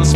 God's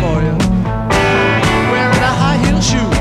for you. Wearing a high heel shoe.